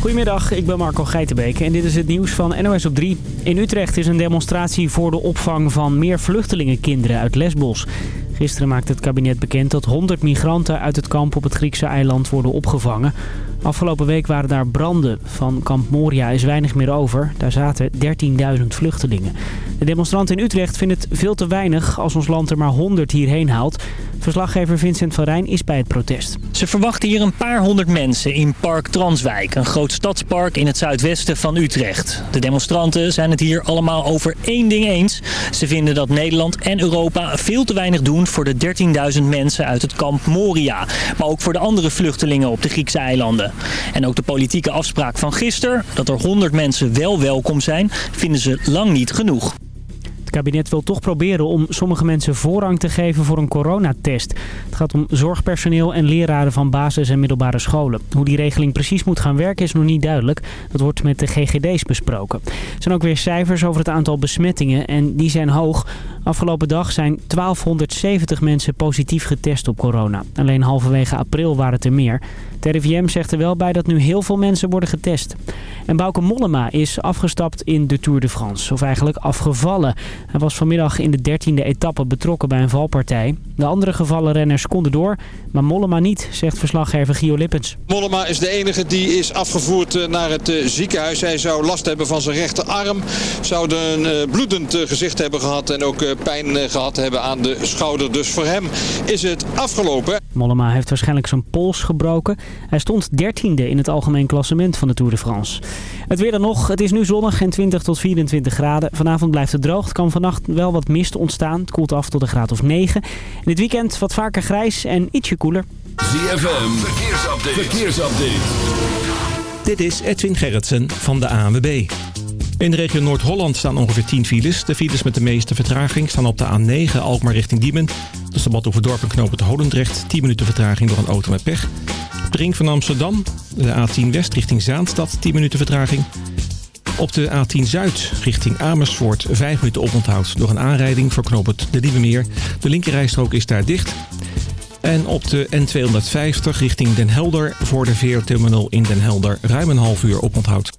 Goedemiddag, ik ben Marco Geitenbeek en dit is het nieuws van NOS op 3. In Utrecht is een demonstratie voor de opvang van meer vluchtelingenkinderen uit Lesbos. Gisteren maakte het kabinet bekend dat 100 migranten uit het kamp op het Griekse eiland worden opgevangen. Afgelopen week waren daar branden. Van kamp Moria is weinig meer over. Daar zaten 13.000 vluchtelingen. De demonstranten in Utrecht vinden het veel te weinig als ons land er maar 100 hierheen haalt. Verslaggever Vincent van Rijn is bij het protest. Ze verwachten hier een paar honderd mensen in Park Transwijk, een groot stadspark in het zuidwesten van Utrecht. De demonstranten zijn het hier allemaal over één ding eens. Ze vinden dat Nederland en Europa veel te weinig doen voor de 13.000 mensen uit het kamp Moria. Maar ook voor de andere vluchtelingen op de Griekse eilanden. En ook de politieke afspraak van gisteren, dat er 100 mensen wel welkom zijn, vinden ze lang niet genoeg. Het kabinet wil toch proberen om sommige mensen voorrang te geven voor een coronatest. Het gaat om zorgpersoneel en leraren van basis- en middelbare scholen. Hoe die regeling precies moet gaan werken is nog niet duidelijk. Dat wordt met de GGD's besproken. Er zijn ook weer cijfers over het aantal besmettingen en die zijn hoog. Afgelopen dag zijn 1270 mensen positief getest op corona. Alleen halverwege april waren het er meer. Het RIVM zegt er wel bij dat nu heel veel mensen worden getest. En Bauke Mollema is afgestapt in de Tour de France. Of eigenlijk afgevallen. Hij was vanmiddag in de 13e etappe betrokken bij een valpartij. De andere gevallen renners konden door, maar Mollema niet, zegt verslaggever Gio Lippens. Mollema is de enige die is afgevoerd eh, naar het eh, ziekenhuis. Hij zou last hebben van zijn rechterarm. Zou een eh, bloedend gezicht hebben gehad en ook pijn gehad hebben aan de schouder. Dus voor hem is het afgelopen. Mollema heeft waarschijnlijk zijn pols gebroken. Hij stond 13e in het algemeen klassement van de Tour de France. Het weer dan nog. Het is nu zonnig en 20 tot 24 graden. Vanavond blijft het droog. Het kan vannacht wel wat mist ontstaan. Het koelt af tot een graad of 9. In dit weekend wat vaker grijs en ietsje koeler. ZFM, verkeersupdate. verkeersupdate. Dit is Edwin Gerritsen van de ANWB. In de regio Noord-Holland staan ongeveer 10 files. De files met de meeste vertraging staan op de A9 Alkmaar richting Diemen. Tussen Bad Overdorp en Knoop het Holendrecht. 10 minuten vertraging door een auto met pech. De ring van Amsterdam, de A10 West richting Zaanstad, 10 minuten vertraging. Op de A10 Zuid richting Amersfoort 5 minuten oponthoud door een aanrijding voor knooppunt de Nieuwe De linkerrijstrook is daar dicht. En op de N250 richting Den Helder voor de veerterminal in Den Helder ruim een half uur oponthoud.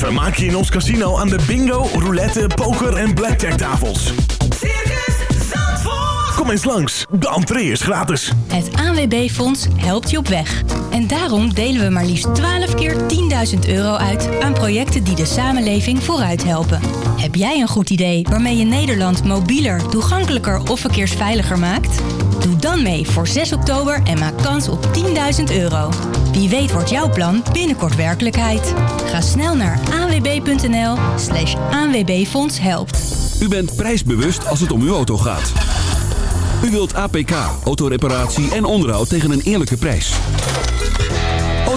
Vermaak je in ons casino aan de bingo, roulette, poker en blackjack tafels. Circus Zandvoort. Kom eens langs, de entree is gratis. Het ANWB-fonds helpt je op weg. En daarom delen we maar liefst 12 keer 10.000 euro uit aan projecten die de samenleving vooruit helpen. Heb jij een goed idee waarmee je Nederland mobieler, toegankelijker of verkeersveiliger maakt? Doe dan mee voor 6 oktober en maak kans op 10.000 euro. Wie weet wordt jouw plan binnenkort werkelijkheid. Ga snel naar anwb.nl slash ANWB-fonds helpt. U bent prijsbewust als het om uw auto gaat. U wilt APK, autoreparatie en onderhoud tegen een eerlijke prijs.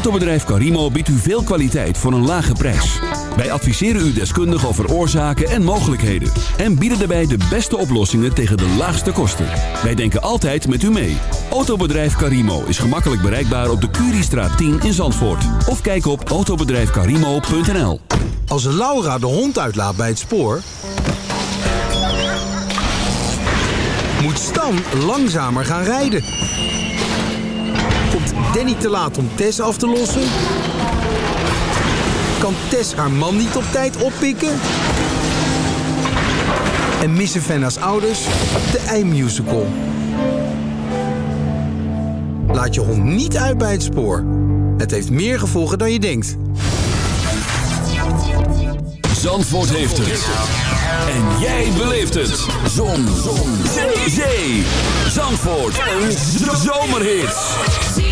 Autobedrijf Carimo biedt u veel kwaliteit voor een lage prijs. Wij adviseren u deskundig over oorzaken en mogelijkheden. En bieden daarbij de beste oplossingen tegen de laagste kosten. Wij denken altijd met u mee. Autobedrijf Carimo is gemakkelijk bereikbaar op de Curiestraat 10 in Zandvoort. Of kijk op autobedrijfcarimo.nl Als Laura de hond uitlaat bij het spoor... moet Stan langzamer gaan rijden. Danny te laat om Tess af te lossen? Kan Tess haar man niet op tijd oppikken? En missen Fenna's ouders de ei-musical? Laat je hond niet uit bij het spoor. Het heeft meer gevolgen dan je denkt. Zandvoort heeft het. En jij beleeft het. Zon. Zon. Zee. Zee. Zandvoort. Een zomerhit.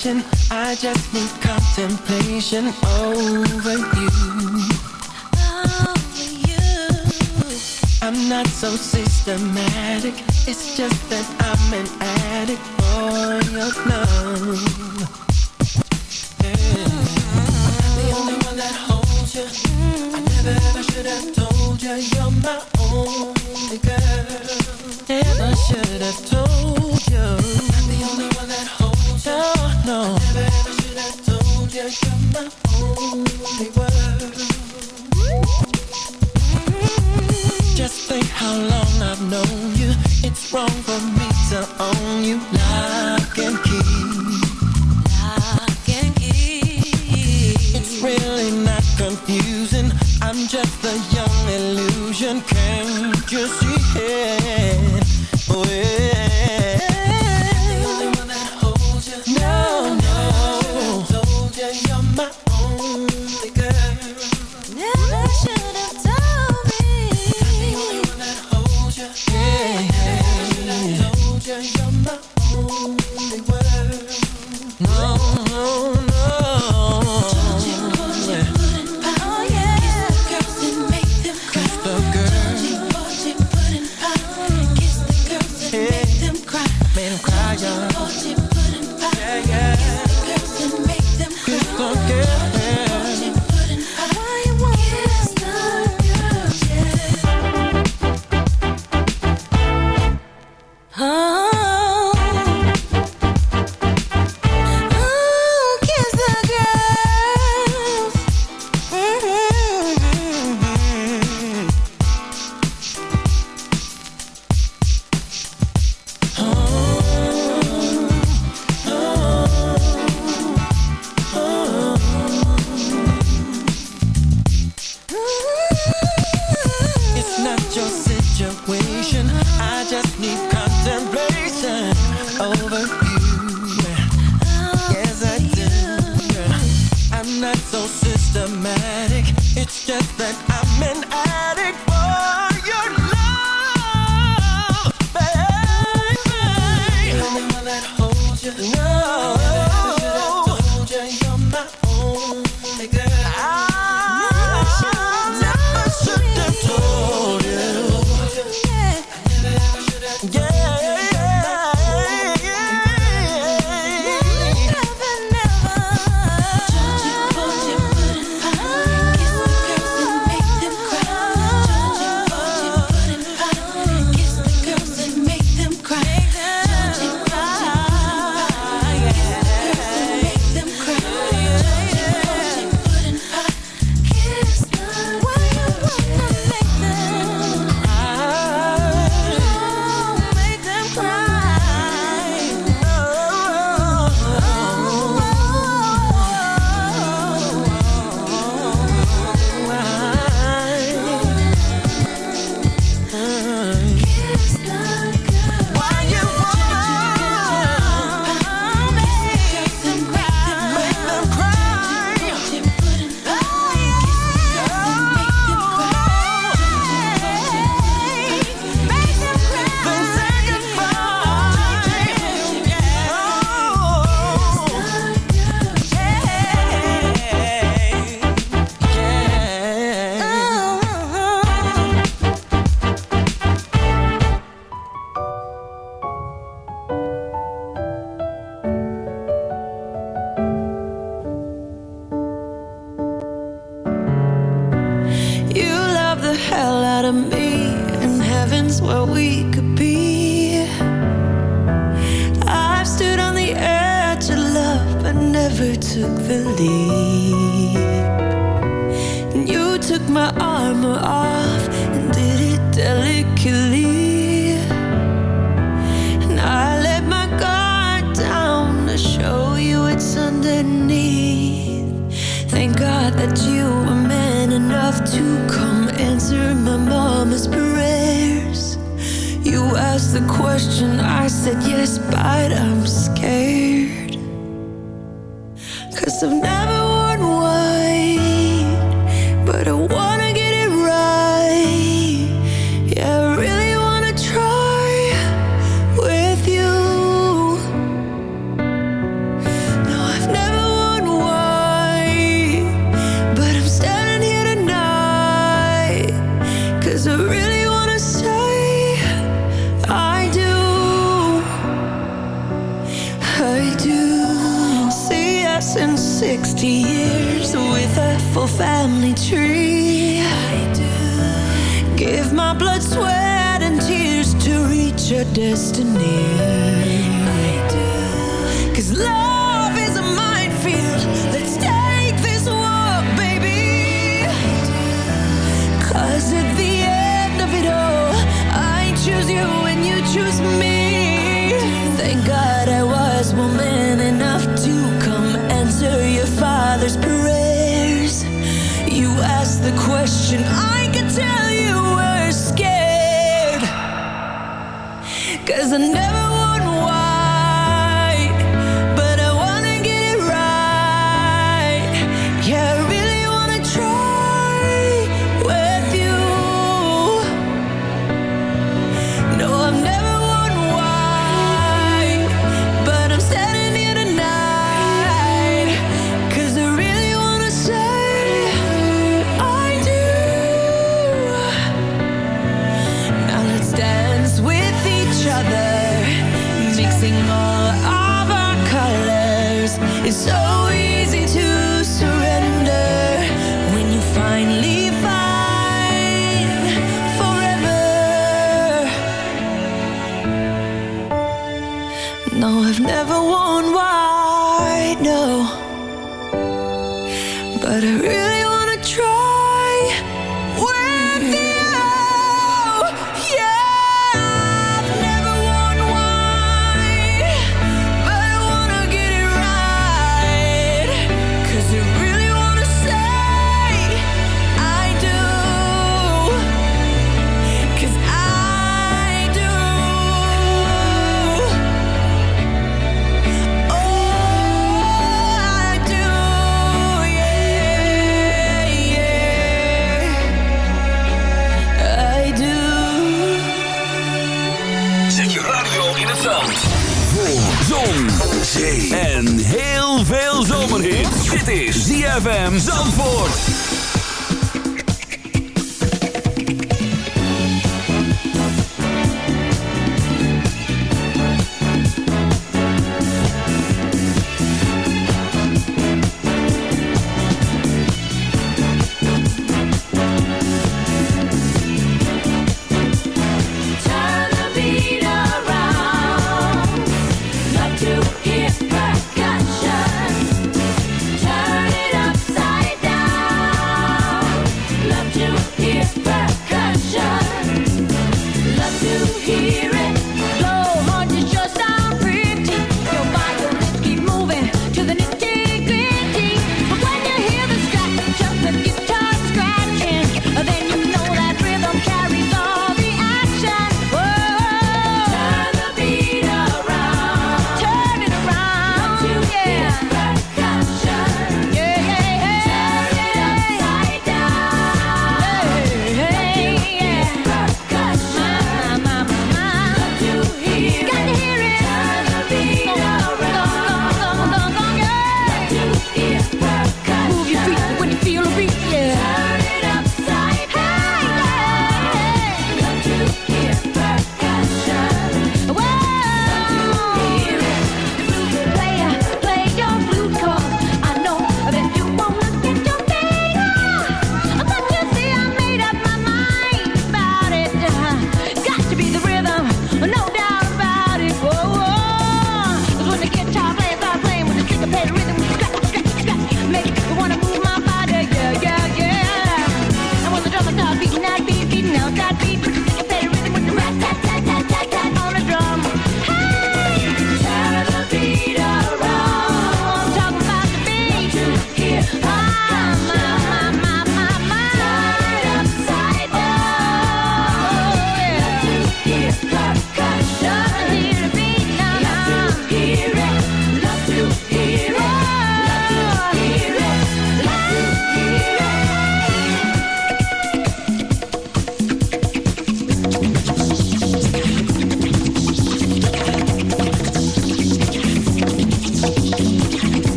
sensation. I just need contemplation over you. Over you. I'm not so systematic. It's just that I'm an addict for your love. Yeah. The only one that holds you. I never ever should have told you you're my own. Just think how long I've known you. It's wrong for me to own you now. took the leap. And you took my armor off and did it delicately. And I let my guard down to show you what's underneath. Thank God that you were man enough to come answer my mama's prayers. You asked the question, I said yes, but I'm scared must have never beautiful family tree. Give my blood, sweat, and tears to reach your destiny.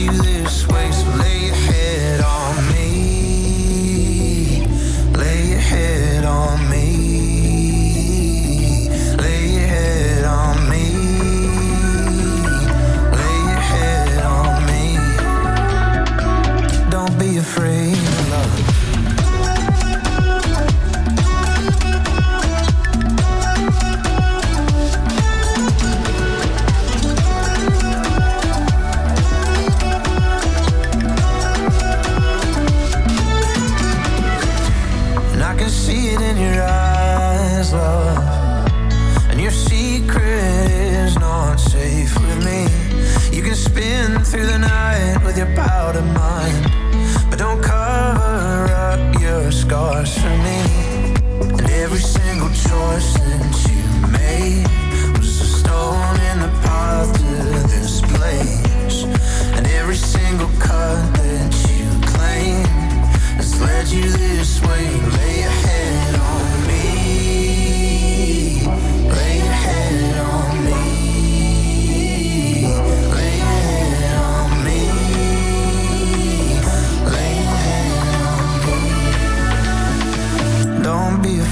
you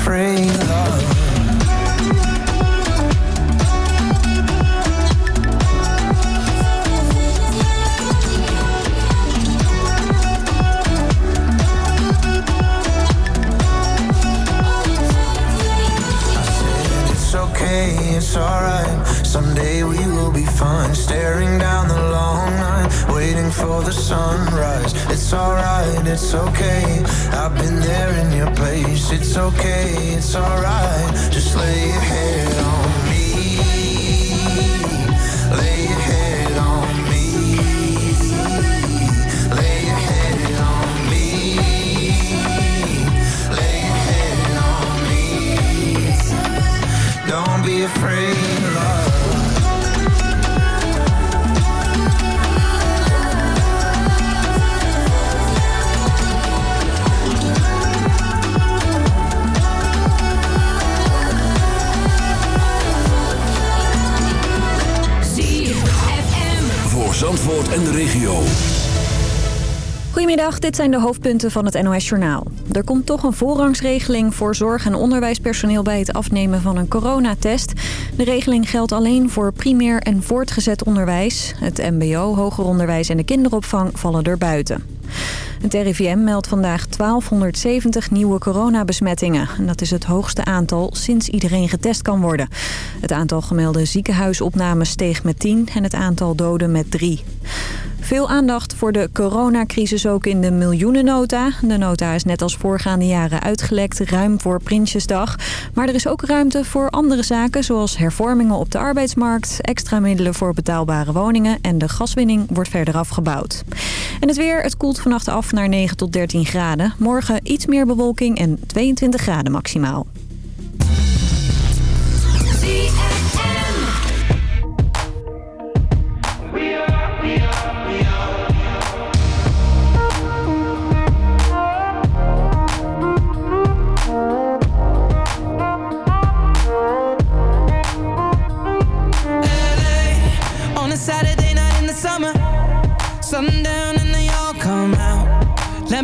praying Dit zijn de hoofdpunten van het NOS-journaal. Er komt toch een voorrangsregeling voor zorg- en onderwijspersoneel bij het afnemen van een coronatest. De regeling geldt alleen voor primair en voortgezet onderwijs. Het mbo, hoger onderwijs en de kinderopvang vallen er buiten. Het RIVM meldt vandaag 1270 nieuwe coronabesmettingen. En dat is het hoogste aantal sinds iedereen getest kan worden. Het aantal gemelde ziekenhuisopnames steeg met 10 en het aantal doden met 3. Veel aandacht voor de coronacrisis ook in de miljoenennota. De nota is net als voorgaande jaren uitgelekt, ruim voor Prinsjesdag. Maar er is ook ruimte voor andere zaken... zoals hervormingen op de arbeidsmarkt... extra middelen voor betaalbare woningen... en de gaswinning wordt verder afgebouwd. En het weer, het koelt vannacht af naar 9 tot 13 graden. Morgen iets meer bewolking en 22 graden maximaal.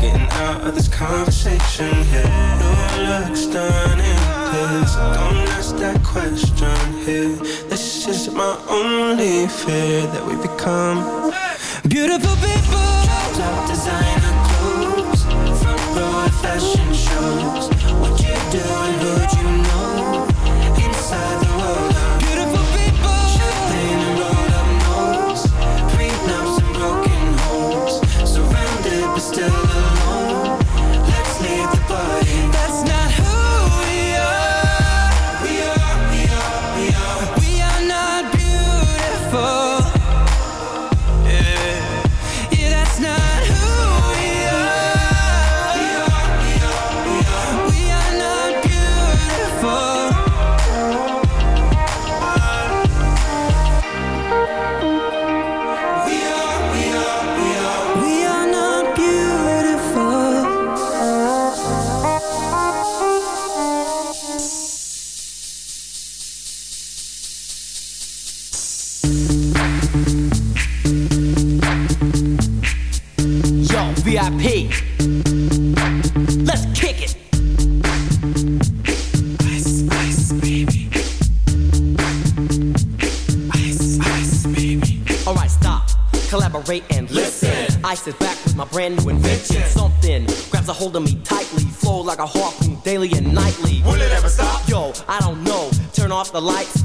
getting out of this conversation here. Your looks stunning, please don't ask that question here. This is my only fear that we become Beautiful people, top designer clothes, front row fashion shows. What you do and who'd you know? Collaborate and listen. Ice is back with my brand new invention. Something grabs a hold of me tightly. Flow like a harpoon daily and nightly. Will it ever stop? Yo, I don't know. Turn off the lights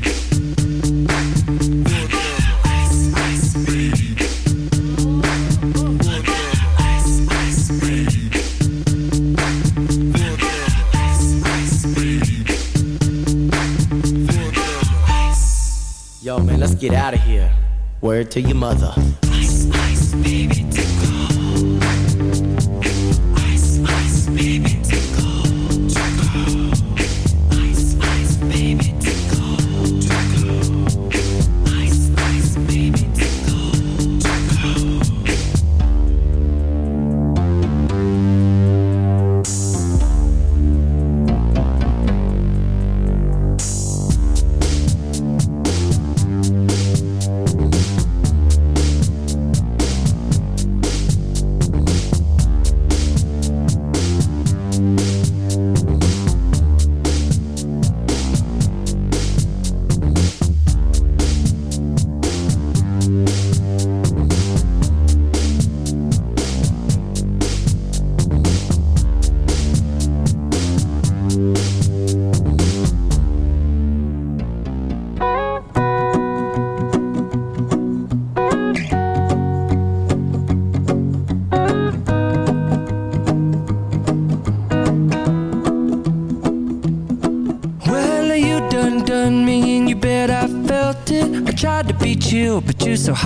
Word to your mother. Ice, ice, baby,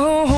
Oh. home.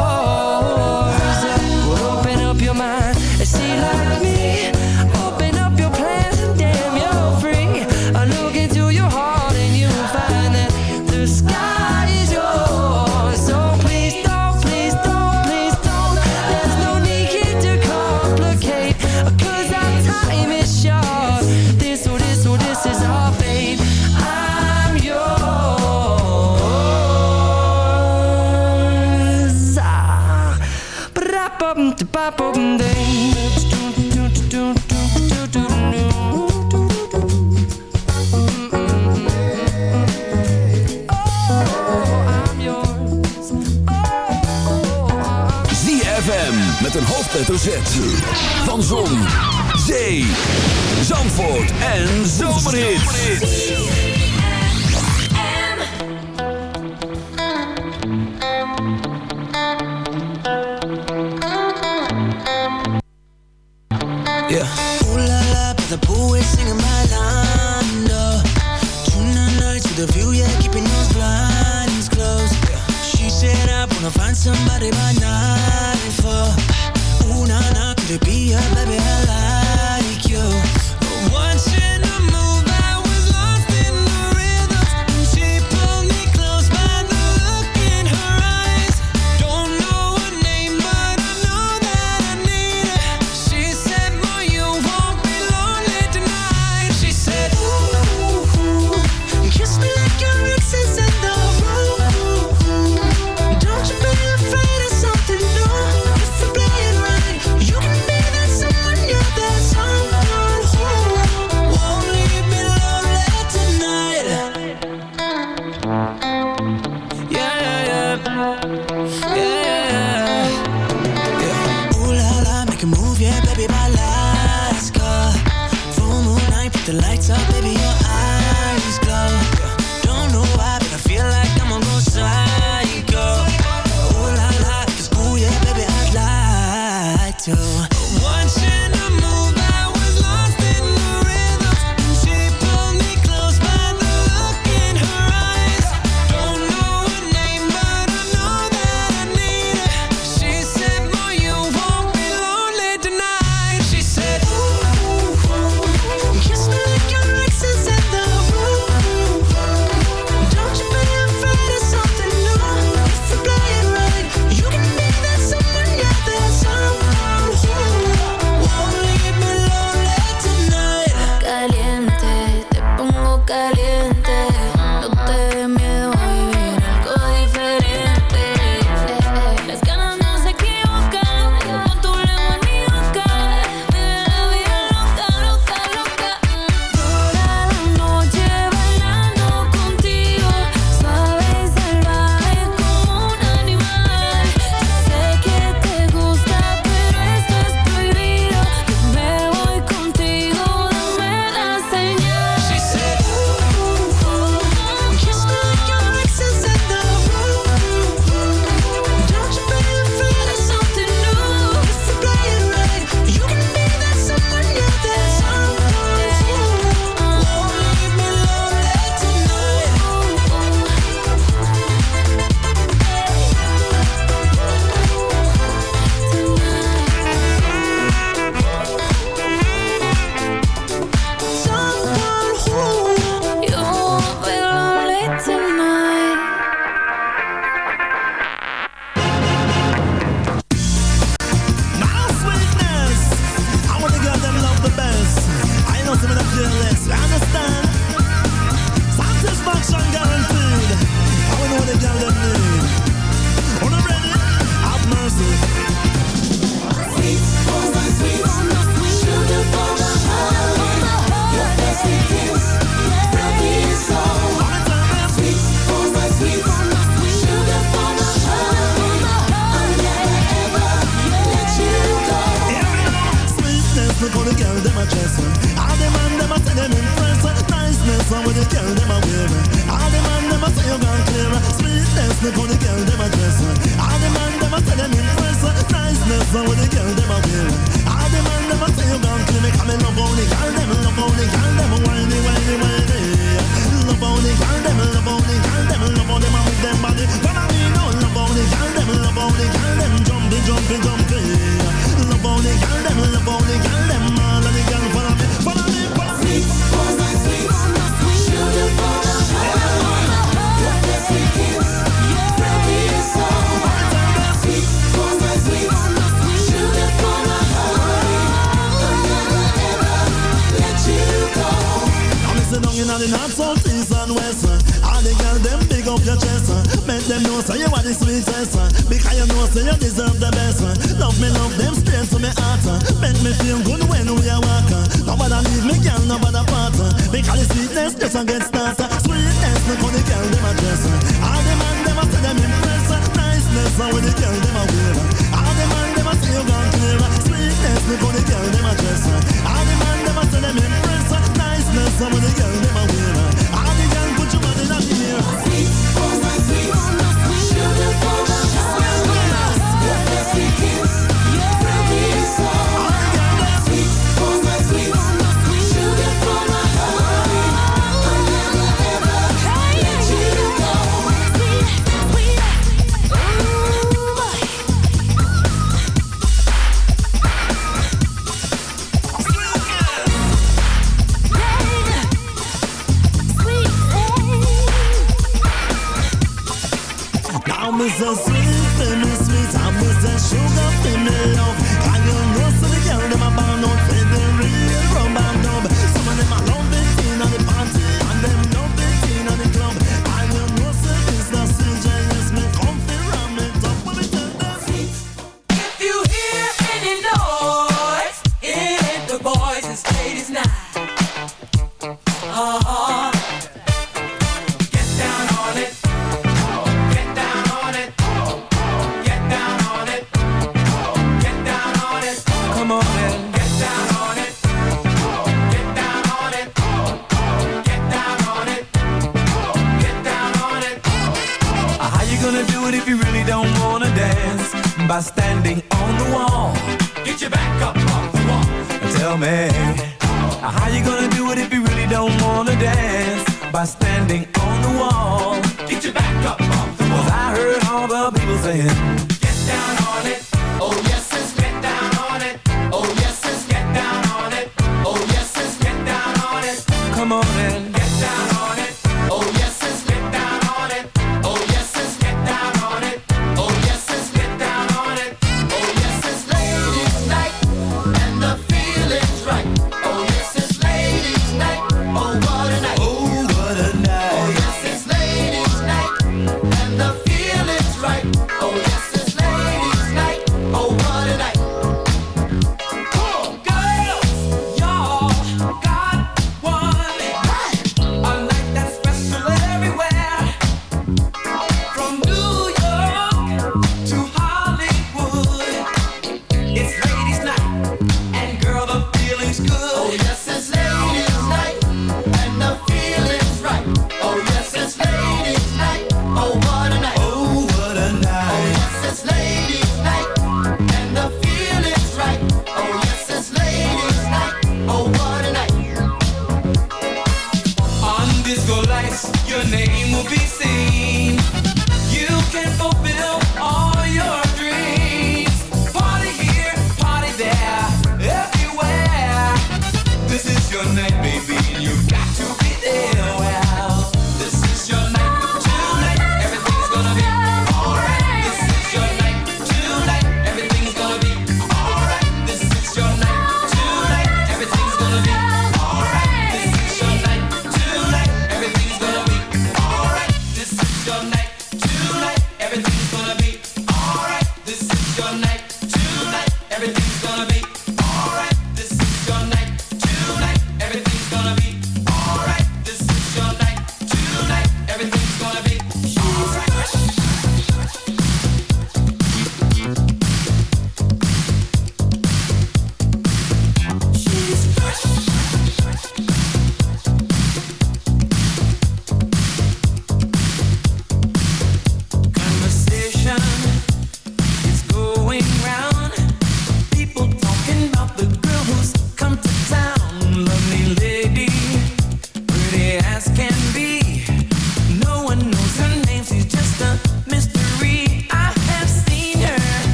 de pap the pop open day. met een hoofdletter Z. Van Zon, Zee, Zandvoort en Zomerhit. too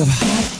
of hot